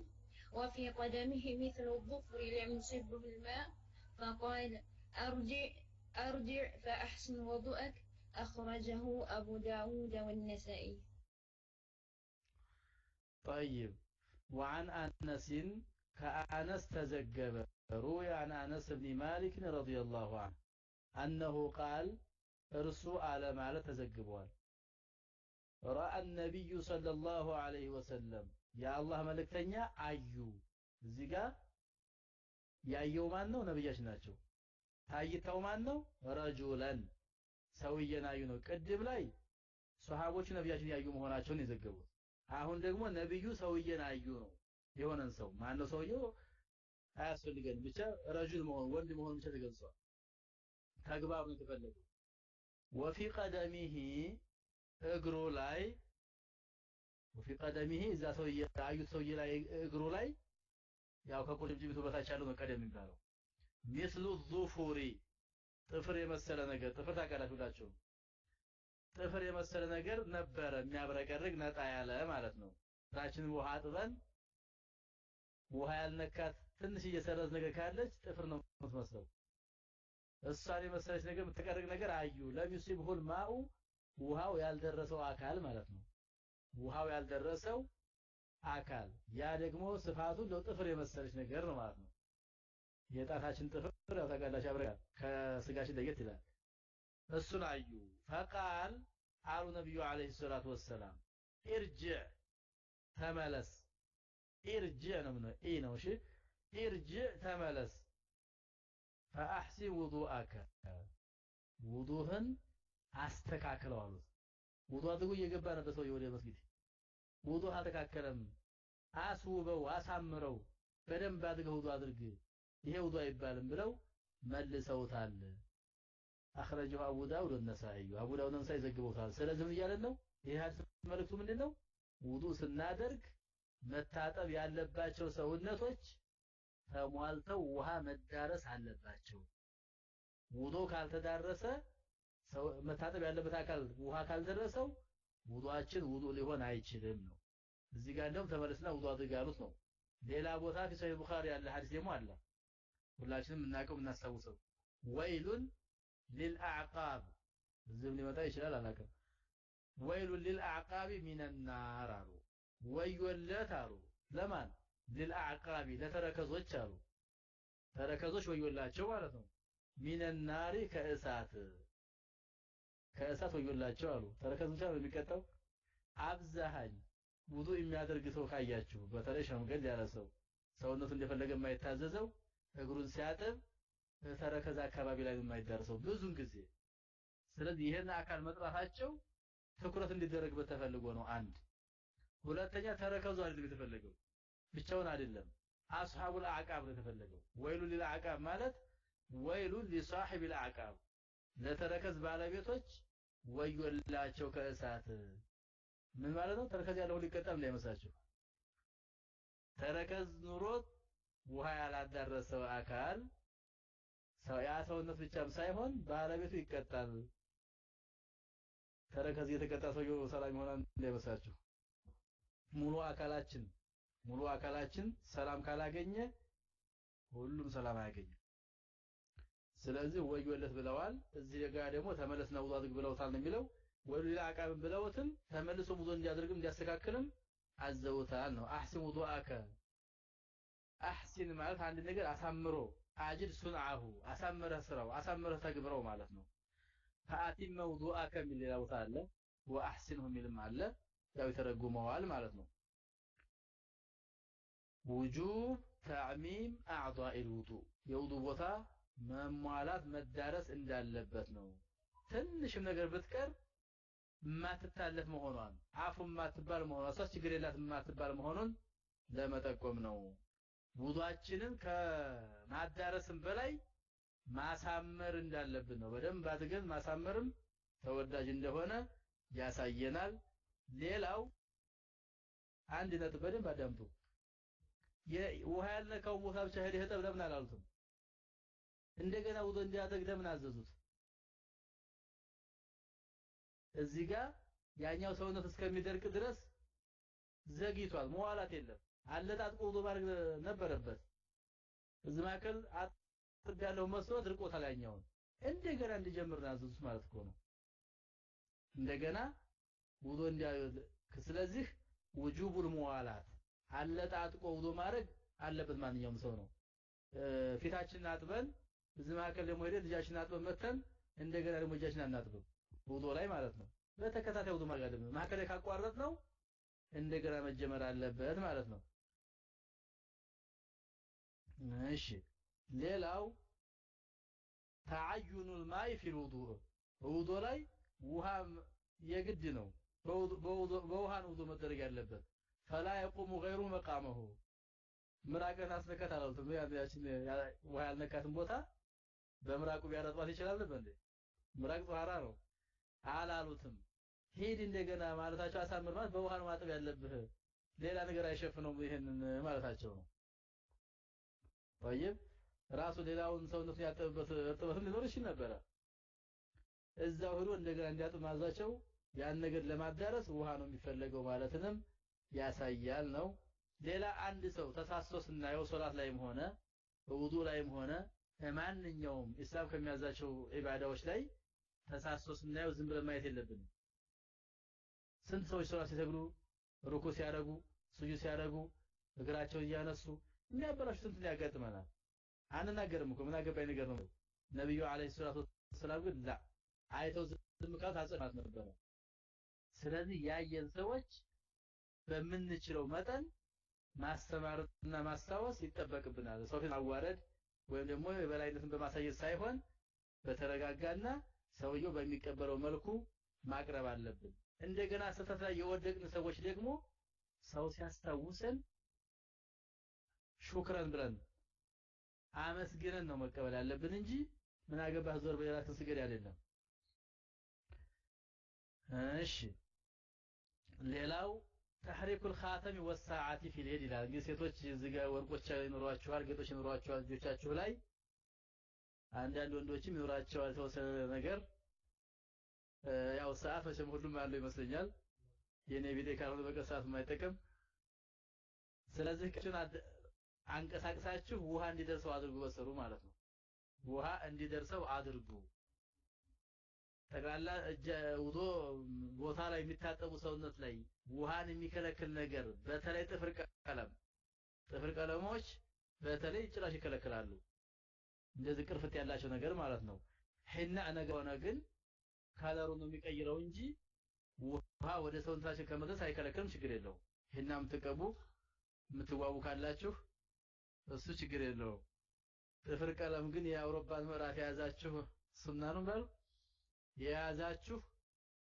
Speaker 5: وفي قدمه مثل الظفر لم يصبه الماء فقال أرجع أرجع فأحسن وضوءك أخرجه أبو داود والنسائي.
Speaker 1: طيب. وعن أنس كأنس تزجب. روي عن أنس بن مالك رضي الله عنه أنه قال ارسو على ما تزجبوال ረአ ነብዩ ሰለላሁ ዐለይሂ ወሰለም የአላህ መልእክተኛ አዩ። እዚህ ጋር ያየው ማን ነው? ነብያችን ናቸው። ታይተው ማን ነው? ረጁለን ሰውየን አዩ ነው። ቅድም ላይ ሶሃቦቹ ነብያችን ያዩ መሆናቸውን የዘገቡት፣ አሁን ደግሞ ነብዩ ሰውየን አዩ ነው። የሆነን ሰው ማን ነው? ሰውየው አያስፈልገን፣ ብቻ ረጁል መሆን ወንድ መሆን ብቻ ተገልጿል። ተግባብ ነው የተፈለገው ወፊ ቀደሚሂ እግሩ ላይ ወፊ ቀደሚሂ እዛ ሰውዬ አዩት ሰውዬ ላይ እግሩ ላይ ያው ከቁርጭምጭሚቱ በታች ያለው ነው የሚባለው። ሚስሉ ዙፉሪ ጥፍር የመሰለ ነገር ጥፍር ታውቃላችሁ ጥፍር የመሰለ ነገር ነበረ የሚያብረቀርቅ ነጣ ያለ ማለት ነው። እግራችንን ውሃ አጥበን ውሃ ያልነካት ትንሽ እየሰረዝ ነገር ካለች ጥፍር ነው የምትመስለው። እሷን የመሰለች ነገር የምትቀርቅ ነገር አዩ። ለሚሲብሁል ማኡ ውሃው ያልደረሰው አካል ማለት ነው። ውሃው ያልደረሰው አካል። ያ ደግሞ ስፋቱ እንደው ጥፍር የመሰለች ነገር ነው ማለት ነው። የጣታችን ጥፍር ያው ታውቃላችሁ ያብረቃል ከስጋችን ለየት ይላል። እሱን አዩ። ፈቃል አሉ ነብዩ አለይሂ ሰላቱ ወሰላም። ኢርጅዕ ተመለስ። ኢርጅዕ ነው ነው ኢ ነው። እሺ። ኢርጅዕ ተመለስ። ፈአሕሲን ውዱአከ። ውዱህን አስተካክለው አሉት። ውዱ አድርጎ እየገባ ነበር ሰውዬው ወደ መስጊድ። ውዱ አልተካከለም። አስውበው አሳምረው በደንብ አድርገህ ውዱ አድርግ፣ ይሄ ውዱ አይባልም ብለው መልሰውታል። አኽረጀሁ አቡ ዳውድ ወነሳኢ አቡ ዳውድ ወነሳኢ ዘግበውታል። ስለዚህ ምን እያለን ነው? ይሄ ሐዲስ መልእክቱ ምንድነው? ውዱ ስናደርግ መታጠብ ያለባቸው ሰውነቶች ተሟልተው ውሃ መዳረስ አለባቸው። ውዶ ካልተዳረሰ ሰው መታጠብ ያለበት አካል ውሃ ካልደረሰው ውዱአችን ውዱ ሊሆን አይችልም ነው። እዚህ ጋር እንደውም ተመለስና ውዱ አድርግ ያሉት ነው። ሌላ ቦታ ፊ ሰሂህ ቡኻሪ ያለ ሐዲስ ደግሞ አለ። ሁላችንም እናውቀው እናስታውሰው ወይሉን ሊልአዕቃብ። እዚህም ሊመጣ ይችላል አላውቅም። ወይሉን ሊልአዕቃቢ ሚነናር አሉ። ወዮለት አሉ። ለማን? ሊልአዕቃቢ ለተረከዞች አሉ። ተረከዞች ወዮላቸው ማለት ነው። ሚነናሪ ከእሳት ከእሳት ወዮላቸው አሉ። ተረከዝ ብቻ ነው የሚቀጣው? አብዛሃኝ ውዱ የሚያደርግ ሰው ካያችሁ በተለይ ሸምገል ያለ ሰው ሰውነቱ እንደፈለገ የማይታዘዘው እግሩን ሲያጥብ ተረከዝ አካባቢ ላይ የማይዳርሰው ብዙን ጊዜ። ስለዚህ ይሄን አካል መጥራታቸው ትኩረት እንዲደረግበት ተፈልጎ ነው አንድ። ሁለተኛ ተረከዙ አይደለም የተፈለገው ብቻውን አይደለም አስሐቡል አዕቃብ ነው የተፈለገው። ወይሉ ሊል አዕቃብ ማለት ወይሉ ሊሳሂብ አዕቃብ። ለተረከዝ ባለቤቶች ወዮላቸው ከእሳት? ምን ማለት ነው? ተረከዝ ያለው ሊቀጣም እንዳይመስላችሁ ተረከዝ ኑሮት ውሃ ያላዳረሰው አካል ሰው ያ ሰውነት ብቻም ሳይሆን ባለቤቱ ይቀጣል። ተረከዝ የተቀጣ ሰውየው ሰላም ይሆናል እንዳይመስላችሁ ሙሉ አካላችን ሙሉ አካላችን ሰላም ካላገኘ ሁሉም ሰላም አያገኝም ስለዚህ ወዮለት ብለዋል። እዚህ ጋር ደግሞ ተመለስና ውዱ አድርግ ብለውታል ነው የሚለው። ወይ ሌላ አቃብን ብለውትም ተመልሶ ውዱ እንዲያደርግም እንዲያስተካክልም አዘውታል ነው። አህሲን ውዱአከ። አህሲን ማለት አንድ ነገር አሳምሮ አጅድ ሱንዓሁ አሳምረህ ስራው አሳምረህ ተግብረው ማለት ነው። ፈአቲመ ውዱአከ የሚል ሌላ ቦታ አለ። ወአህሲንሁ የሚልም አለ። ያው ይተረጉመዋል ማለት ነው። ውጁብ ተዕሚም አዕዳኢል ውዱእ። የውዱ ቦታ መሟላት መዳረስ እንዳለበት ነው። ትንሽም ነገር ብትቀር ማትታለፍ መሆኗን አፉ ማትባል መሆኗን እሷ ችግር የላት ማትባል መሆኑን ለመጠቆም ነው። ውዷችንን ከማዳረስም በላይ ማሳመር እንዳለብን ነው። በደንብ አድርገን ማሳመርም ተወዳጅ እንደሆነ ያሳየናል። ሌላው አንድ ነጥብ በደንብ አዳምጡ። ውሃ ያልነካው ቦታ ብቻ ሄደህ እጠብ ለምን አላሉትም እንደገና ውዶ እንዲያደርግ ለምን አዘዙት? እዚህ ጋር ያኛው ሰውነት እስከሚደርቅ ድረስ ዘግይቷል መዋላት የለም። አለጣጥቆ ውዶ ማድረግ ነበረበት። እዚህ መካከል ያለው መስሎት ርቆታል ያኛውን። እንደገና እንዲጀምር ነው ያዘዙት ማለት እኮ ነው። እንደገና ውዶ እንዲያ ስለዚህ ውጁቡል መዋላት አለጣጥቆ ውዶ ማድረግ አለበት። ማንኛውም ሰው ነው። ፊታችንን አጥበን እዚህ መካከል ደግሞ ሄደን ልጃችንን አጥበን መተን እንደገና ደግሞ እጃችንን አናጥብም። ውዶ ላይ ማለት ነው። በተከታታይ ውዶ ማድረግ አለብን። መካከል ካቋረጥ ነው እንደገና መጀመር አለበት ማለት ነው። እሺ ሌላው ተዓዩኑል ማይ ፊል ውዱእ ውዱእ ላይ ውሃ የግድ ነው። በውሃ ነው ውዱእ መደረግ ያለበት። ፈላ የቁሙ ገይሩ መቃመሁ። ምራቅን አስነካት አላሉትም። ያችን ውሃ ያልነካትን ቦታ በምራቁ ቢያረጥባት ይችላል እንዴ ምራቅ ጧራ ነው አላሉትም ሂድ እንደገና ማለታቸው አሳምር ማለት በውሃ ነው ማጠብ ያለብህ ሌላ ነገር አይሸፍነውም ይሄንን ማለታቸው ነው طيب ራሱ ሌላውን ሰውነቱን ያጠበበት እርጥበትም ሊኖር ይችል ነበረ እዛው ሄዶ እንደገና እንዲያጥብ ማዛቸው ያን ነገር ለማዳረስ ውሃ ነው የሚፈለገው ማለትንም ያሳያል ነው ሌላ አንድ ሰው ተሳስቶ ስናየው ሶላት ላይም ሆነ ውዱ ላይም ሆነ ማንኛውም ኢስላም ከሚያዛቸው ኢባዳዎች ላይ ተሳስቶ ስናየው ዝም ብለን ማየት የለብንም። ስንት ሰዎች ሶላት ሲሰግዱ ሩኩ ሲያደርጉ ሱጁድ ሲያደርጉ እግራቸውን እያነሱ የሚያበላሹ ስንት ያጋጥመናል? አንናገርም እኮ። ምን አገባኝ ነገር ነው? ነብዩ አለይሂ ሰላቱ ወሰላም ግን ላ አይተው ዝም ካሉት አጽናት ነበረ። ስለዚህ ያየን ሰዎች በምንችለው መጠን ማስተማርና ማስታወስ ይጠበቅብናል። ሰው ፊት ማዋረድ ወይም ደግሞ የበላይነትን በማሳየት ሳይሆን በተረጋጋና ሰውየው በሚቀበለው መልኩ ማቅረብ አለብን። እንደገና ስህተት ላይ የወደቅን ሰዎች ደግሞ ሰው ሲያስታውሰን ሹክረን ብለን አመስግነን ነው መቀበል ያለብን እንጂ ምን አገባህ ዞር በሌላ ስገድ አይደለም። እሺ ሌላው ተሕሪኩል ኻተም ወሰዓቲ ፊል የድ ይላል። እንግዲህ ሴቶች እዚህ ጋር ወርቆች ይኖሯቸዋል ጌጦች ይኖሯቸዋል ልጆቻችሁ ላይ። አንዳንድ ወንዶችም ይኖራቸዋል የተወሰነ ነገር። ያው ሰዓት መቼም ሁሉም አለው ይመስለኛል። የኔ ቢጤ ካልሆነ በቀር ሰዓት የማይጠቀም። ስለዚህ ቅጭን አንቀሳቅሳችሁ ውሃ እንዲደርሰው አድርጉ በሰሩ ማለት ነው። ውሃ እንዲደርሰው አድርጉ ጠቅላላ እጀ ውዶ ቦታ ላይ የሚታጠቡ ሰውነት ላይ ውሃን የሚከለክል ነገር በተለይ ጥፍር ቀለም ጥፍር ቀለሞች በተለይ ጭራሽ ይከለክላሉ። እንደዚህ ቅርፍት ያላቸው ነገር ማለት ነው። ሒና ነገር ሆነ ግን ካለሩ ነው የሚቀይረው እንጂ ውሃ ወደ ሰውነታችን ከመድረስ አይከለክልም ችግር የለው ሒና የምትቀቡ የምትዋቡ ካላችሁ እሱ ችግር የለው ጥፍር ቀለም ግን የአውሮፓን ምዕራፍ የያዛችሁ ሱና ነው በሉ የያዛችሁ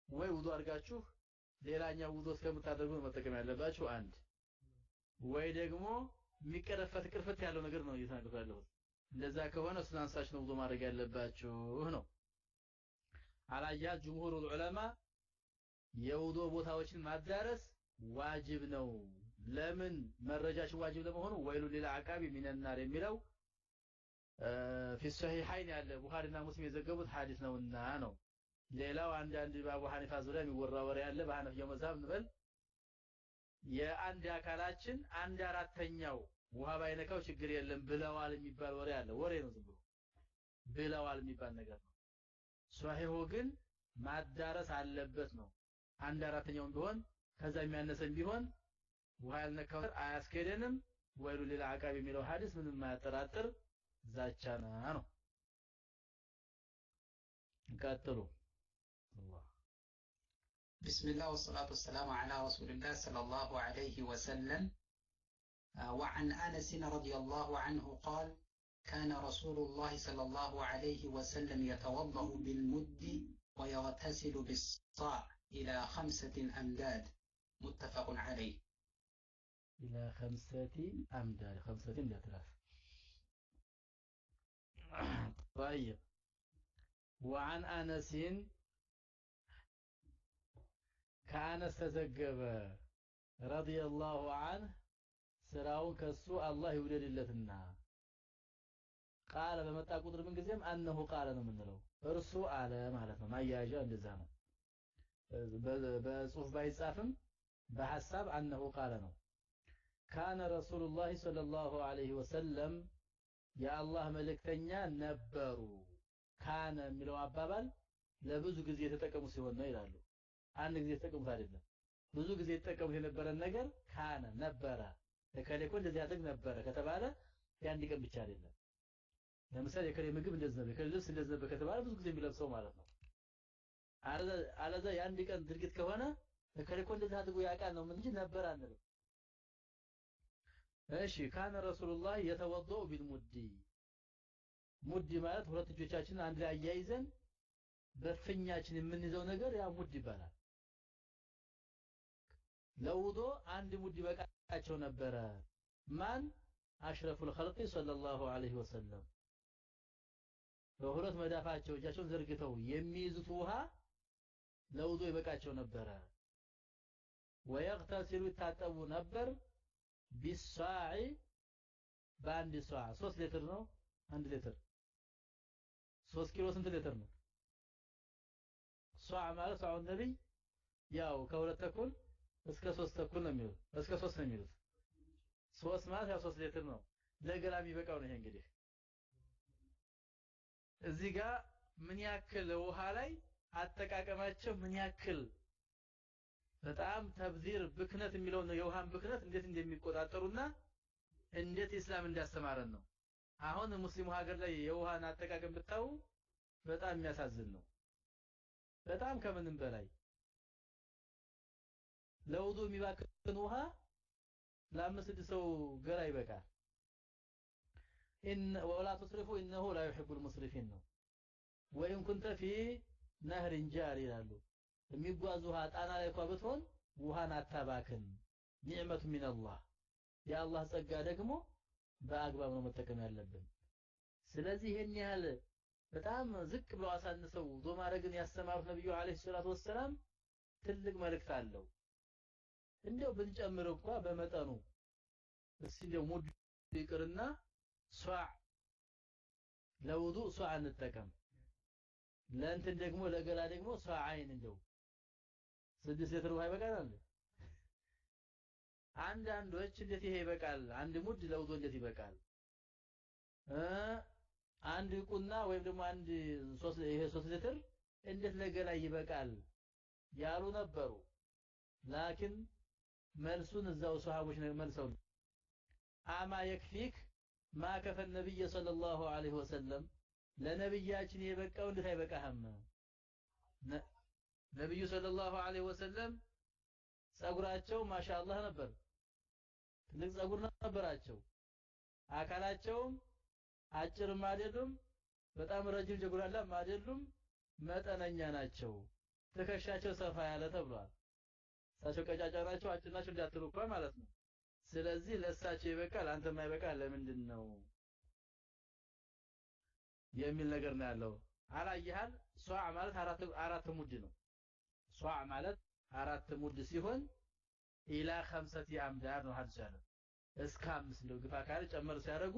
Speaker 1: ወይ ውዱ አድርጋችሁ ሌላኛው ውዱ እስከምታደርጉ መጠቀም ያለባችሁ። አንድ ወይ ደግሞ የሚቀረፈት ቅርፍት ያለው ነገር ነው እየተናገርኩ ያለሁት። እንደዛ ከሆነ እሱን ነው ውዱ ማድረግ ያለባችሁ ነው። አላያ ጅምሁር ዑለማ የውዶ ቦታዎችን ማዳረስ ዋጅብ ነው። ለምን መረጃችን ዋጅብ ለመሆኑ? ወይሉ ሌላ አቃቢ ሚነናር የሚለው ፊ ሰሂሐይን ያለ ቡኻሪና ሙስሊም የዘገቡት ሐዲስ ነውና ነው ሌላው አንዳንድ በአቡ ሐኒፋ ዙሪያ የሚወራ ወሬ አለ በሐነፍያው መዝሐብ እንበል የአንድ አካላችን አንድ አራተኛው ውሃ ባይነካው ችግር የለም ብለዋል የሚባል ወሬ አለ። ወሬ ነው ዝም ብሎ ብለዋል የሚባል ነገር ነው። ሷሂሁ ግን ማዳረስ አለበት ነው። አንድ አራተኛውም ቢሆን ከዛ የሚያነሰም ቢሆን ውሃ ያልነካው አያስኬደንም ወይሉ ሌላ አቃቢ የሚለው ሐዲስ ምንም ማያጠራጥር ዛቻ ነው። ቀጥሉ
Speaker 6: بسم الله والصلاة والسلام على رسول الله صلى الله عليه وسلم. وعن أنس رضي الله عنه قال كان رسول الله صلى الله عليه وسلم يتوضأ بالمد ويغتسل بالصاع إلى خمسة أمداد. متفق عليه.
Speaker 1: إلى خمسة أمداد خمسة ثلاث طيب. وعن أنس ከአነስ ተዘገበ ረዲየላሁ ዐንህ ስራውን ከሱ አላህ ይውደድለትና። ቃለ በመጣ ቁጥር ምን ጊዜም አነሁ ቃለ ነው የምንለው። እርሱ አለ ማለት ነው። ማያያዣ እንደዛ ነው። በጽሁፍ ባይጻፍም በሐሳብ አነሁ ቃለ ነው። ካነ ረሱሉላህ ሰለላሁ ዐለይሂ ወሰለም የአላህ መልእክተኛ ነበሩ። ካነ የሚለው አባባል ለብዙ ጊዜ የተጠቀሙ ሲሆን ነው ይላሉ አንድ ጊዜ የተጠቀሙት አይደለም። ብዙ ጊዜ የተጠቀሙት የነበረን ነገር ካነ ነበረ። እከሌ እኮ እንደዚህ ያደርግ ነበረ ከተባለ የአንድ ቀን ብቻ አይደለም። ለምሳሌ የከሌ ምግብ እንደዚህ ነበር የከሌ ልብስ እንደዚህ ነበር ከተባለ ብዙ ጊዜ የሚለብሰው ማለት ነው። አለዛ የአንድ ቀን ድርጊት ከሆነ እከሌ እኮ እንደዚህ አድርጎ ያውቃል ነው እንጂ ነበር አንልም። እሺ ካነ ረሱሉላህ የተወደው ቢልሙዲ ሙድ ማለት ሁለት እጆቻችንን አንድ ላይ አያይዘን በፍኛችን የምንይዘው ነገር ያ ሙድ ይባላል። ለውዶ አንድ ሙድ ይበቃቸው ነበረ። ማን አሽረፉል ኸልቂ ሰለላሁ ዐለይሂ ወሰለም በሁለት መዳፋቸው እጃቸውን ዘርግተው የሚይዙት ውሃ ለውዶ ይበቃቸው ነበረ። ወየግተሲሉ ይታጠቡ ነበር ቢሷዒ በአንድ ሷዕ ሶስት ሊትር ነው። አንድ ሊትር ሶስት ኪሎ ስንት ሊትር ነው? ሷዕ ማለት ሷዑ ነቢይ ያው ከሁለት ተኩል እስከ ሶስት ተኩል ነው የሚሉት እስከ ሶስት ነው የሚሉት ሶስት ማለት ያው ሶስት ሊትር ነው። ለገላ የሚበቃው ነው ይሄ እንግዲህ እዚህ ጋር ምን ያክል ውሃ ላይ አጠቃቀማቸው ምን ያክል በጣም ተብዚር ብክነት የሚለውን የውሃን ብክነት እንዴት እንደሚቆጣጠሩና እንዴት ኢስላም እንዳስተማረን ነው። አሁን ሙስሊሙ ሀገር ላይ የውሃን አጠቃቀም ብታዩ በጣም የሚያሳዝን ነው። በጣም ከምንም በላይ ለውዱ የሚባክን ውሃ ለአምስት ሰው ገላ ይበቃል። إن ولا تسرفوا إنه لا يحب المسرفين ነው። وإن كنت في نهر جار ይላሉ። የሚጓዝ ውሃ ጣና ላይ እንኳ ብትሆን ውሃን አታባክን። نعمة من الله የአላህ ጸጋ ደግሞ በአግባብ ነው መጠቀም ያለብን። ስለዚህ ይሄን ያህል በጣም ዝቅ ብለው አሳንሰው ውዶ ማድረግን ያስተማሩት ነብዩ አለይሂ ሰላቱ ወሰላም ትልቅ መልእክት አለው። እንደው ብንጨምር እንኳ በመጠኑ እስቲ እንደው ሙድ ይቅርና ሷዕ ለውዱ ሷዕ እንጠቀም። ለእንትን ደግሞ ለገላ ደግሞ ሷዓይን እንደው ስድስት ሊትር ውሃ ይበቃናል። አንዳንዶች እንዴት ይሄ ይበቃል? አንድ ሙድ ለውዶ እንዴት ይበቃል? አንድ ቁና ወይም ደግሞ አንድ ሶስት ይሄ ሶስት ሊትር እንዴት ለገላ ይበቃል ያሉ ነበሩ። ላኪን መልሱን እዛው ሰሃቦች ነው መልሰው አማ የክፊክ ማ ከፈ ነብይ ሰለላሁ ዐለይሂ ወሰለም ለነብያችን የበቃው እንዴት አይበቃህም? ነብዩ ሰለላሁ ዐለይሂ ወሰለም ጸጉራቸው ማሻአላህ ነበር። ትልቅ ጸጉር ነበራቸው። አካላቸውም አጭርም አይደሉም፣ በጣም ረጅም ያለም አይደሉም፣ መጠነኛ ናቸው። ትከሻቸው ሰፋ ያለ ተብሏል። እሳቸው ቀጫጫ ናቸው፣ ናቸው እንዳትሉ እንኳን ማለት ነው። ስለዚህ ለእሳቸው ይበቃል፣ አንተ የማይበቃ ለምንድን ነው የሚል ነገር ነው ያለው። አላየሃል ሷዕ ማለት አራት አራት ሙድ ነው። ሷዕ ማለት አራት ሙድ ሲሆን إلى خمسة أمداد ነው ሐዲስ ያለው እስከ አምስት እንደው ግፋ ካለ ጨመር ሲያደርጉ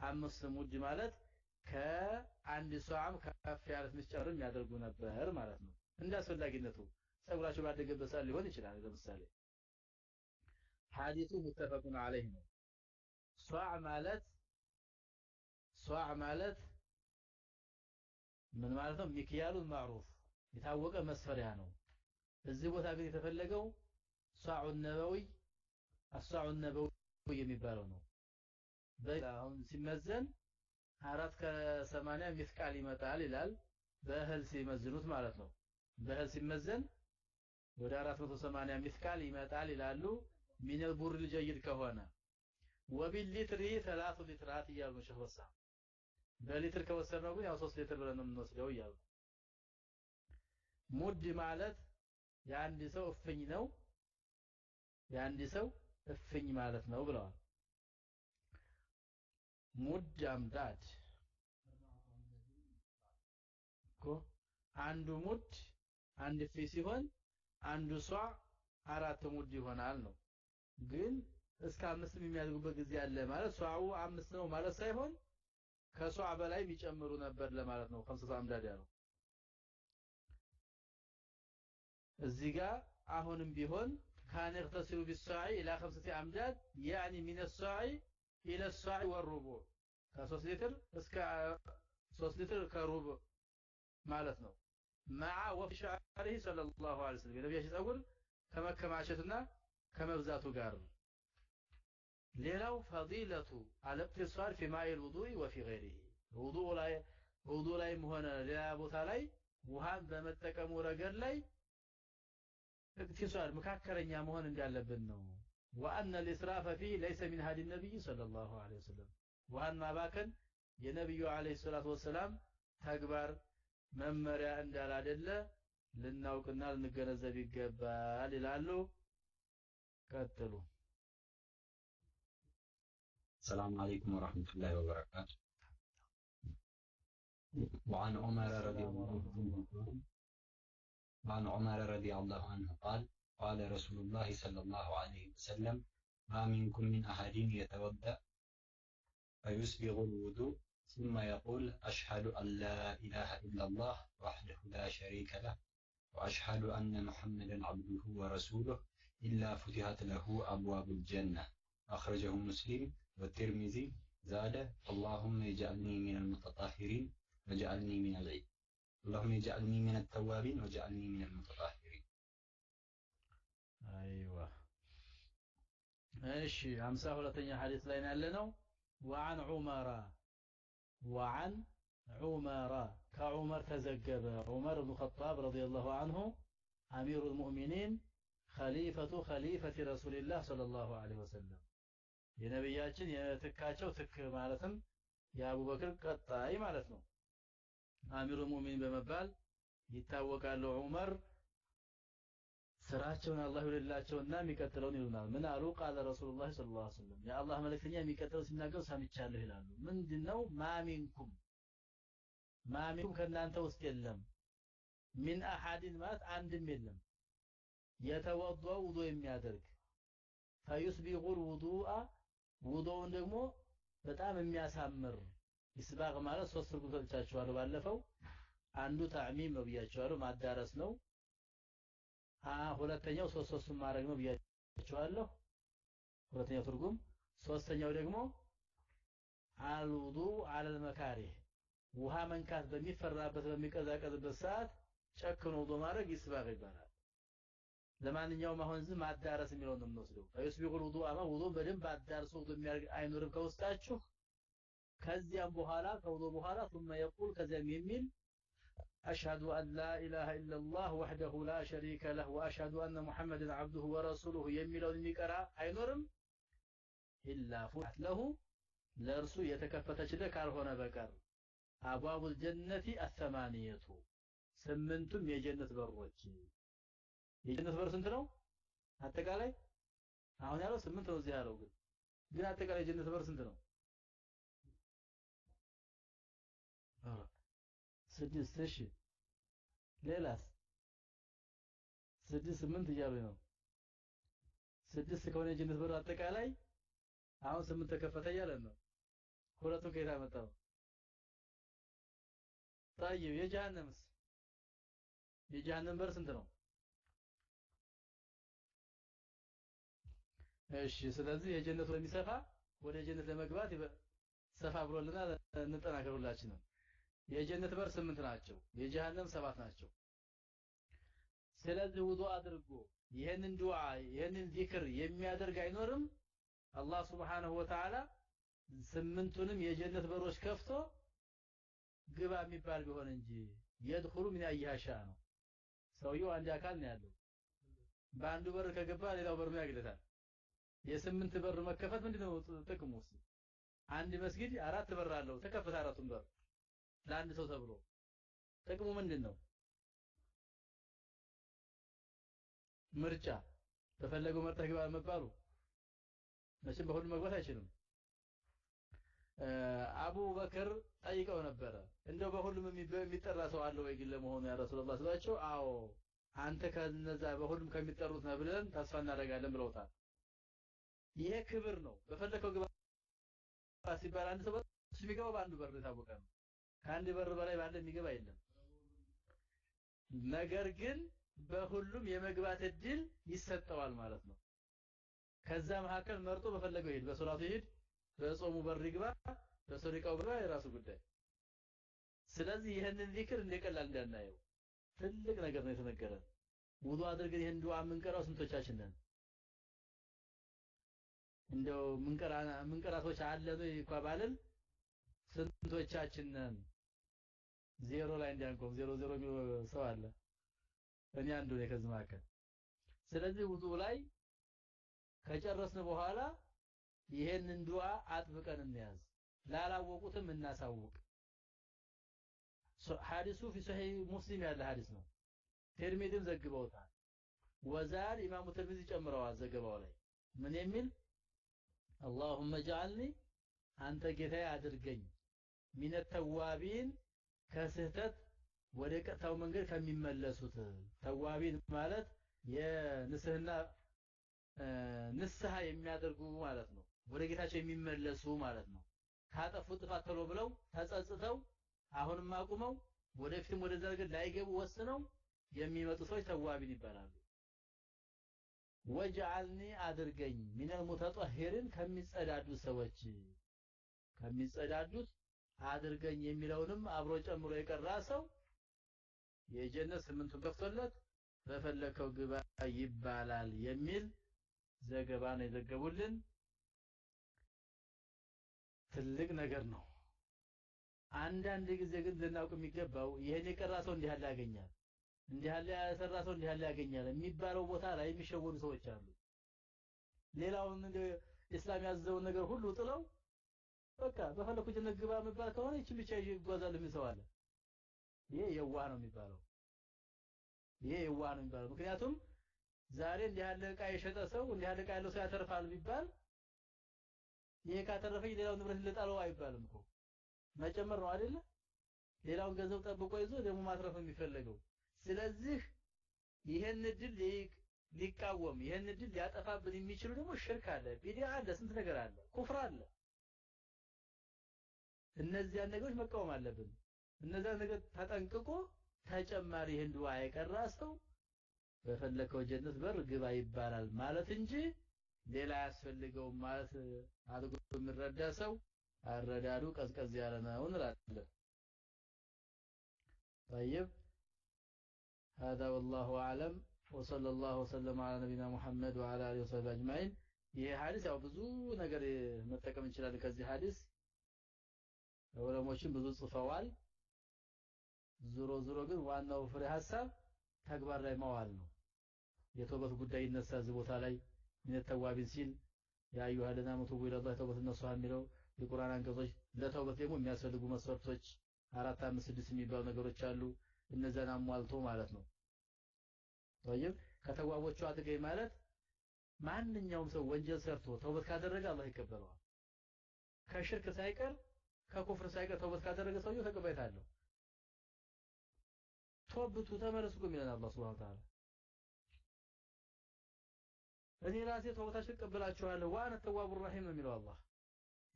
Speaker 1: አምስት ሙድ ማለት ከአንድ ሷዕም ከፍ ያለ ምስጨር የሚያደርጉ ነበር ማለት ነው። እንደ አስፈላጊነቱ ጸጉራቸው ባደገበት ሰዓት ሊሆን ይችላል። ለምሳሌ ሐዲሱ متفق عليه ነው። ሷዕ ማለት ሷዕ ማለት ምን ማለት ነው? ሚክያሉን ማዕሩፍ የታወቀ መስፈሪያ ነው። እዚህ ቦታ ግን የተፈለገው ሷዑ ነበዊ አሷዑ ነበዊ የሚባለው ነው። አሁን ሲመዘን አራት ከሰማንያ ሚስቃል ይመጣል ይላል። በእህል ሲመዝኑት ማለት ነው። በእህል ሲመዘን ወደ 480 ሚስቃል ይመጣል ይላሉ። من البر الجيد ከሆነ وباللتر ثلاثة لترات እያሉ ነው ሸህ ወሳ በሊትር ከወሰድነው ግን ያው 3 ሊትር ብለን ነው የምንወስደው እያሉ ሙድ ማለት የአንድ ሰው እፍኝ ነው። የአንድ ሰው እፍኝ ማለት ነው ብለዋል። ሙድ أمداد እኮ አንዱ ሙድ አንድ እፍኝ ሲሆን አንዱ አራት ሙድ ይሆናል ነው። ግን እስከ አምስት የሚያድጉበት ጊዜ አለ ማለት ሷው አምስት ነው ማለት ሳይሆን ከሷ በላይ የሚጨምሩ ነበር ለማለት ነው። 50 አምዳድ ያለው እዚህ ጋር አሁንም ቢሆን كان يغتسل بالساعي الى 5 امداد يعني من الساعي الى الساعي والربع 3 لتر እስከ 3 ሊትር ከሩብ ማለት ነው። مع وفي شعره صلى الله عليه وسلم የነቢያችን ጸጉር ከመከማቸትና ከመብዛቱ ጋር ሌላው ፈዲለቱ አልእቅቲሳር في ماء الوضوء وفي غيره ውዱእ ላይ ውዱእ ላይም ሆነ ሌላ ቦታ ላይ ውሃን በመጠቀሙ ረገድ ላይ እቅቲሳር መካከለኛ መሆን እንዳለብን ነው። وأن الإسراف فيه ليس من هدي النبي صلى الله عليه وسلم وأن ما باكن የነብዩ አለይሂ ሰላቱ ወሰላም ተግባር መመሪያ እንዳላደለ ልናውቅና ልንገነዘብ ይገባል ይላሉ ቀጥሉ
Speaker 7: السلام عليكم ورحمة الله وبركاته وعن عمر رضي الله عنه وعن عمر رضي الله عنه قال قال رسول الله صلى الله عليه وسلم ما منكم من أحد يتوضأ فيسبغ الوضوء ثم يقول أشهد أن لا إله إلا الله وحده لا شريك له وأشهد أن محمدا عبده ورسوله إلا فتحت له أبواب الجنة. أخرجه مسلم والترمذي. زاد اللهم اجعلني من المتطهرين واجعلني من العيد اللهم اجعلني من التوابين واجعلني من المتطهرين.
Speaker 1: أيوة. ماشي أمسى ولا تنيا حديث لنا؟ وعن عمر. وعن عمر كعمر تزجب عمر بن الخطاب رضي الله عنه أمير المؤمنين خليفة خليفة رسول الله صلى الله عليه وسلم የነብያችን የትካቸው ትክ ማለትም የአቡበክር ቀጣይ ማለት ነው አሚሩ ሙእሚን በመባል ይታወቃሉ ዑመር ስራቸውን አላህ ይወደላቸውና የሚቀጥለውን ይሉናል። ምን አሉ? ቃለ ረሱሉላህ ሰለላሁ ዐለይሂ ወሰለም የአላህ መልእክተኛ የሚቀጥለው ሲናገሩ ሰምቻለሁ ይላሉ። ምንድነው? ማሚንኩም ማሚንኩም ከእናንተ ውስጥ የለም። ሚን አሐድን ማለት አንድም የለም። የተወضأ ውዶ የሚያደርግ ፈዩስቢጉል ውዱአ ውዶውን ደግሞ በጣም የሚያሳምር ኢስባግ ማለት ሶስት ትርጉም ሰጥቻችኋለሁ። ባለፈው አንዱ ታዕሚም ነው ብያችኋለሁ ማዳረስ ነው ሁለተኛው ሶስት ሶስቱን ማድረግ ነው ብያችኋለሁ ሁለተኛው ትርጉም ሶስተኛው ደግሞ አልውዱ አለል መካሪህ ውሃ መንካት በሚፈራበት በሚቀዛቀዝበት ሰዓት ጨክኖ ውዶ ማድረግ ይስባግ ይባላል ለማንኛውም አሁን ዝም ማዳረስ የሚለው ነው የምንወስደው ፈይስቢቁል ውዱ አማ ውዱ በደንብ አዳርሶ ውዱ የሚያደርግ አይኖርም ከውስጣችሁ ከዚያም በኋላ ከውዱ በኋላ ثم يقول ከዚያም የሚል أشهد أن لا إله إلا الله وحده لا شريك له وأشهد أن محمدا عبده ورسوله. የሚለውን የሚቀራ አይኖርም ኢላ ፉት ለሁ ለእርሱ የተከፈተች ደጅ ካልሆነ በቀር። አባቡል ጀነቲ አሰማንየቱ። ስምንቱም የጀነት በሮች። የጀነት በር ስንት ነው? አጠቃላይ አሁን ያለው ስምንት ነው እዚህ ያለው ግን። ግን አጠቃላይ የጀነት በር ስንት ነው? አረ ስድስት እሺ ሌላስ ስድስት ስምንት እያሉ ነው ስድስት ከሆነ የጀነት በር አጠቃላይ አሁን ስምንት ተከፈተ እያለን ነው ሁለቱን ከየት አመጣው طيب የጀሃነምስ የጀሃነም በር ስንት ነው እሺ ስለዚህ የጀነቱ ለሚሰፋ ወደ ጀነት ለመግባት ሰፋ ብሎልናል እንጠናከር ሁላችንም የጀነት በር ስምንት ናቸው። የጀሃነም ሰባት ናቸው። ስለዚህ ውዱ አድርጎ ይህንን ዱዓ ይህንን ዚክር የሚያደርግ አይኖርም። አላህ Subhanahu Wa ስምንቱንም የጀነት በሮች ከፍቶ ግባ የሚባል ቢሆን እንጂ የድኹሉ ምን ያያሻ ነው። ሰውየው አንድ አካል ነው ያለው። በአንዱ በር ከገባ ሌላው በር ምን ያግለታል። የስምንት በር መከፈት ምንድነው ጥቅሙ? አንድ መስጊድ አራት በር አለው። ተከፈተ አራቱን በር ለአንድ ሰው ተብሎ ጥቅሙ ምንድነው? ምርጫ። በፈለገው መርጠህ ግባ መባሉ መቼም በሁሉም መግባት አይችልም። አቡ በክር ጠይቀው ነበረ። እንደው በሁሉም የሚጠራ ሰው አለ ወይ ግን ለመሆኑ ያ ረሱላህ ስላቸው አዎ አንተ ከነዛ በሁሉም ከሚጠሩት ነህ ብለን ተስፋ እናደርጋለን ብለውታል። ይሄ ክብር ነው። በፈለከው ግባ ሲባል አንድ ሰው የሚገባው በአንዱ በር የታወቀ ነው ከአንድ በር በላይ ባለ የሚገባ የለም። ነገር ግን በሁሉም የመግባት እድል ይሰጠዋል ማለት ነው። ከዛ መካከል መርጦ በፈለገው ይሄድ። በሶላቱ ይሄድ በጾሙ በር ይግባ በሰሪቃው በር የራሱ ጉዳይ። ስለዚህ ይህንን ዚክር እንደቀላል እንዳናየው ትልቅ ነገር ነው የተነገረን። ውዱ አድርገን ይህን ዱዓ የምንቀራው ስንቶቻችን ነን? እንደው ምንቀራ ምንቀራቶች አለ ነው እንኳ ስንቶቻችን ነን ዜሮ ላይ እንዲያንቆም ዜሮ ዜሮ ሰው አለ። እኔ አንዱ ነኝ ከዚህ መካከል። ስለዚህ ውዱ ላይ ከጨረስን በኋላ ይሄንን ዱዓ አጥብቀን እንያዝ፣ ላላወቁትም እናሳውቅ። ሐዲሱ ፊ ሰሒህ ሙስሊም ያለ ሐዲስ ነው። ቴርሚዝም ዘግበውታል። ወዛድ ኢማሙ ተርሚዚ ጨምረዋል ዘገባው ላይ ምን የሚል አላሁመ ጃአልኒ አንተ ጌታዬ አድርገኝ ሚነ ተዋቢን ከስህተት ወደ ቀጥታው መንገድ ከሚመለሱት። ተዋቢን ማለት የንስህና ንስሐ የሚያደርጉ ማለት ነው። ወደ ጌታቸው የሚመለሱ ማለት ነው። ካጠፉ ጥፋት ተሎ ብለው ተጸጽተው አሁንም አቁመው ወደፊትም ወደዛ ነገር ላይገቡ ወስነው የሚመጡ ሰዎች ተዋቢን ይባላሉ። ወጅዓልኒ አድርገኝ ሚነል ሙተጠሂሪን ከሚጸዳዱ ሰዎች። ከሚጸዳዱት አድርገኝ የሚለውንም አብሮ ጨምሮ የቀራ ሰው የጀነት ስምንቱን ከፍቶለት በፈለከው ግባ ይባላል የሚል ዘገባ ነው የዘገቡልን። ትልቅ ነገር ነው። አንዳንድ ጊዜ ግን ልናውቅ የሚገባው ይሄን የቀራ ሰው እንዲህ ያለ ያገኛል እንዲህ ያለ ያሰራ ሰው እንዲህ ያለ ያገኛል የሚባለው ቦታ ላይ የሚሸወዱ ሰዎች አሉ። ሌላውን እስላም ያዘውን ነገር ሁሉ ጥለው በቃ በፈለኩ ጀነት ግባ ከሆነ ይችን ብቻ ይጓዛል የሚል ሰው አለ። ይሄ የዋህ ነው የሚባለው። ይሄ የዋህ ነው የሚባለው። ምክንያቱም ዛሬ እንዲህ ያለ ዕቃ የሸጠ ሰው እንዲህ ያለ ዕቃ ያለው ሰው ያተርፋል ቢባል ይሄ ካተረፈኝ ሌላው ንብረት ልጣለው አይባልም እኮ። መጨመር ነው አይደለ? ሌላውን ገንዘብ ጠብቆ ይዞ ደግሞ ማትረፍ የሚፈለገው። ስለዚህ ይሄን እድል ሊቃወም ይሄን እድል ሊያጠፋብን የሚችሉ ደግሞ ሽርክ አለ ቢዲያ አለ ስንት ነገር አለ ኩፍር አለ እነዚያን ነገሮች መቃወም አለብን እነዚያን ነገር ተጠንቅቆ ተጨማሪ ይህን ዱዓ የቀራ ሰው በፈለከው ጀነት በር ግባ ይባላል ማለት እንጂ ሌላ አያስፈልገውም ማለት አድርጎ የሚረዳ ሰው አረዳዱ ቀዝቀዝ ያለ ነው እንላለን طيب هذا والله اعلم وصلى الله وسلم على نبينا محمد وعلى اله وصحبه اجمعين ይሄ ሐዲስ ያው ብዙ ነገር መጠቀም እንችላለን ከዚህ ሐዲስ ዑለሞችን ብዙ ጽፈዋል ዙሮ ዙሮ ግን ዋናው ፍሬ ሐሳብ ተግባር ላይ ማዋል ነው የተውበት ጉዳይ ይነሳ እዚህ ቦታ ላይ ምን ተዋቢን ሲል ያ አዩሃ ለና መቱቡ ኢለላህ ተውበት ነሱ የሚለው የቁርአን አንቀጾች ለተውበት ደግሞ የሚያስፈልጉ መስፈርቶች አራት አምስት ስድስት የሚባሉ ነገሮች አሉ እነዛን አሟልቶ ማለት ነው طيب ከተዋቦቹ አድርገኝ ማለት ማንኛውም ሰው ወንጀል ሰርቶ ተውበት ካደረገ አላህ ይቀበለዋል ከሽርክ ሳይቀር ከኩፍር ሳይቀር ተውበት ካደረገ ሰውየው ተቀባይታ አለው ቶብቱ ተመለሱ የሚለን አላህ Subhanahu Wa Ta'ala እኔ ራሴ ተውበታችሁ እቀበላችኋለሁ። ዋነ ተዋቡ ረሂም ነው የሚለው አላህ።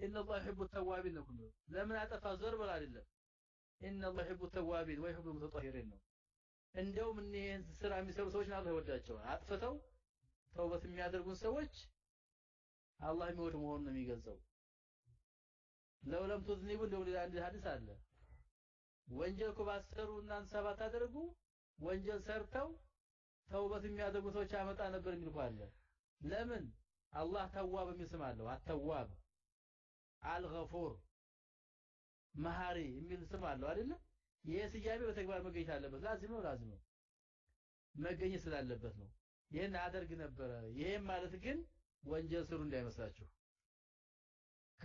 Speaker 1: ኢነ አላህ ይሕቡ ተዋቢን ነው ለምን አጠፋ? ዞር በል አይደለም። ኢነ አላህ ይሕቡ ተዋቢን ወይሕቡ ሙተጠሂሪን ነው። እንደውም እኒህን ስራ የሚሰሩ ሰዎች አላህ ይወዳቸዋል አጥፍተው ተውበት የሚያደርጉን ሰዎች አላህ የሚወድ መሆኑን ነው የሚገልጸው ለውለም ትዝኒቡ እንደው ሌላ አንድ ሐዲስ አለ። ወንጀል እኮ ባሰሩ እናንተ ሰባት አደረጉ ወንጀል ሰርተው ተውበት የሚያደርጉ ሰዎች ያመጣ ነበር የሚል አለ። ለምን? አላህ ተዋብ የሚል ስም አለው። አተዋብ አልገፉር መሐሪ የሚል ስም አለው አይደለ? ይሄ ስያሜ በተግባር መገኘት አለበት። ላዚም ነው ላዚም ነው። መገኘት ስላለበት ነው። ይሄን አደርግ ነበረ። ይሄም ማለት ግን ወንጀል ስሩ እንዳይመስላችሁ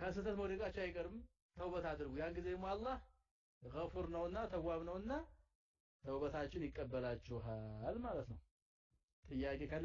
Speaker 1: ከስህተት መውደቃቸው አይቀርም። ተውበት አድርጉ። ያን ጊዜ ደግሞ አላህ ገፉር ነውና ተዋብ ነውና ተውበታችሁን ይቀበላችኋል ማለት ነው። ጥያቄ ካለ